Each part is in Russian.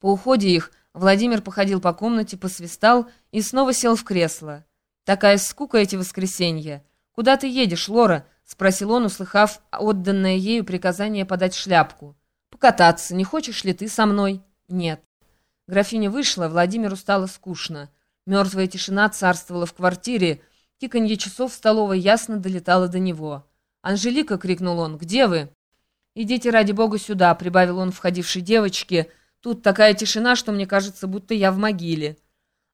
По уходе их Владимир походил по комнате, посвистал и снова сел в кресло. «Такая скука эти воскресенья. Куда ты едешь, Лора?» — спросил он, услыхав отданное ею приказание подать шляпку. «Покататься. Не хочешь ли ты со мной?» «Нет». Графиня вышла, Владимиру стало скучно. Мертвая тишина царствовала в квартире, тиканье часов в столовой ясно долетало до него. «Анжелика!» — крикнул он. «Где вы?» «Идите, ради бога, сюда!» — прибавил он входившей девочке. «Тут такая тишина, что мне кажется, будто я в могиле».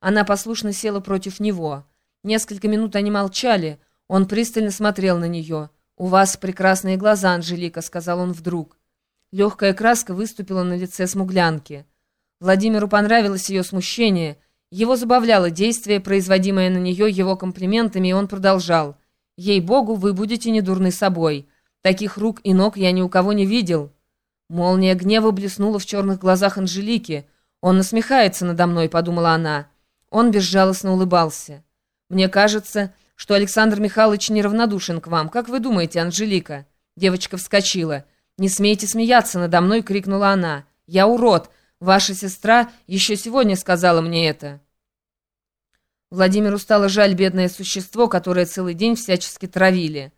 Она послушно села против него. Несколько минут они молчали. Он пристально смотрел на нее. «У вас прекрасные глаза, Анжелика», — сказал он вдруг. Легкая краска выступила на лице смуглянки. Владимиру понравилось ее смущение. Его забавляло действие, производимое на нее его комплиментами, и он продолжал. «Ей-богу, вы будете недурны собой. Таких рук и ног я ни у кого не видел». Молния гнева блеснула в черных глазах Анжелики. «Он насмехается надо мной», — подумала она. Он безжалостно улыбался. «Мне кажется, что Александр Михайлович неравнодушен к вам. Как вы думаете, Анжелика?» Девочка вскочила. «Не смейте смеяться надо мной!» — крикнула она. «Я урод! Ваша сестра еще сегодня сказала мне это!» Владимиру стало жаль бедное существо, которое целый день всячески травили.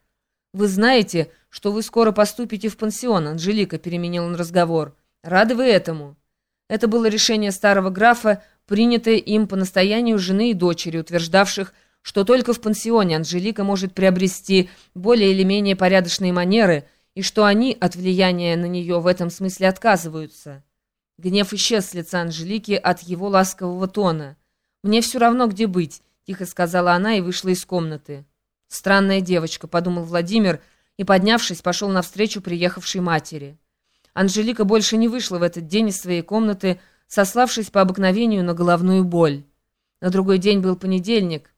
«Вы знаете, что вы скоро поступите в пансион, Анжелика», — переменил он разговор. «Рады вы этому?» Это было решение старого графа, принятое им по настоянию жены и дочери, утверждавших, что только в пансионе Анжелика может приобрести более или менее порядочные манеры, и что они от влияния на нее в этом смысле отказываются. Гнев исчез с лица Анжелики от его ласкового тона. «Мне все равно, где быть», — тихо сказала она и вышла из комнаты. «Странная девочка», — подумал Владимир, и, поднявшись, пошел навстречу приехавшей матери. Анжелика больше не вышла в этот день из своей комнаты, сославшись по обыкновению на головную боль. На другой день был понедельник.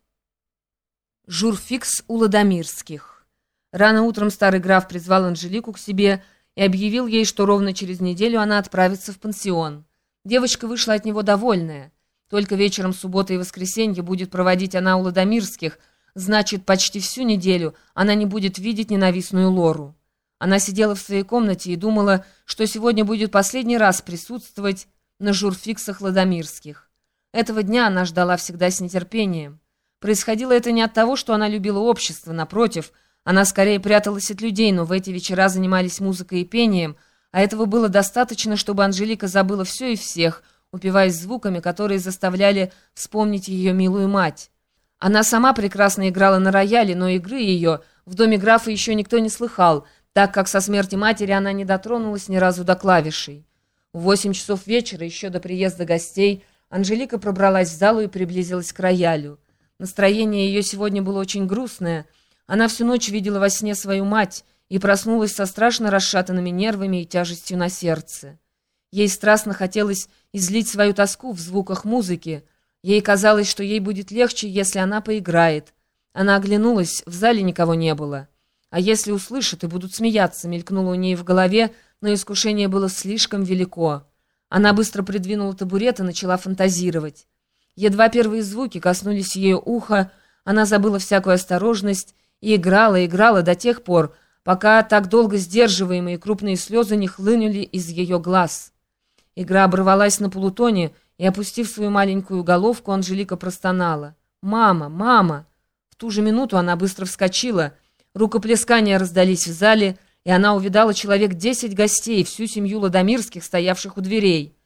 Журфикс у Ладомирских. Рано утром старый граф призвал Анжелику к себе и объявил ей, что ровно через неделю она отправится в пансион. Девочка вышла от него довольная. Только вечером суббота и воскресенье будет проводить она у Ладомирских – Значит, почти всю неделю она не будет видеть ненавистную Лору. Она сидела в своей комнате и думала, что сегодня будет последний раз присутствовать на журфиксах Ладомирских. Этого дня она ждала всегда с нетерпением. Происходило это не от того, что она любила общество, напротив, она скорее пряталась от людей, но в эти вечера занимались музыкой и пением, а этого было достаточно, чтобы Анжелика забыла все и всех, упиваясь звуками, которые заставляли вспомнить ее милую мать. Она сама прекрасно играла на рояле, но игры ее в доме графа еще никто не слыхал, так как со смерти матери она не дотронулась ни разу до клавишей. В восемь часов вечера, еще до приезда гостей, Анжелика пробралась в залу и приблизилась к роялю. Настроение ее сегодня было очень грустное. Она всю ночь видела во сне свою мать и проснулась со страшно расшатанными нервами и тяжестью на сердце. Ей страстно хотелось излить свою тоску в звуках музыки, Ей казалось, что ей будет легче, если она поиграет. Она оглянулась, в зале никого не было. А если услышат и будут смеяться, мелькнуло у ней в голове, но искушение было слишком велико. Она быстро придвинула табурет и начала фантазировать. Едва первые звуки коснулись ее уха, она забыла всякую осторожность и играла, играла до тех пор, пока так долго сдерживаемые крупные слезы не хлынули из ее глаз. Игра оборвалась на полутоне, и, опустив свою маленькую головку, Анжелика простонала. «Мама! Мама!» В ту же минуту она быстро вскочила. Рукоплескания раздались в зале, и она увидала человек десять гостей, всю семью Ладомирских, стоявших у дверей.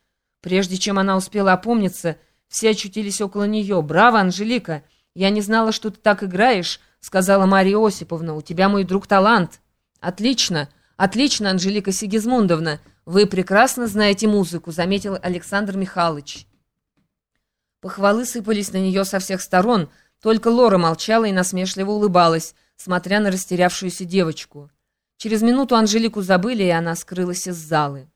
Прежде чем она успела опомниться, все очутились около нее. «Браво, Анжелика! Я не знала, что ты так играешь», — сказала Мария Осиповна. «У тебя, мой друг, талант». «Отлично! Отлично, Анжелика Сигизмундовна!» «Вы прекрасно знаете музыку», — заметил Александр Михайлович. Похвалы сыпались на нее со всех сторон, только Лора молчала и насмешливо улыбалась, смотря на растерявшуюся девочку. Через минуту Анжелику забыли, и она скрылась из залы.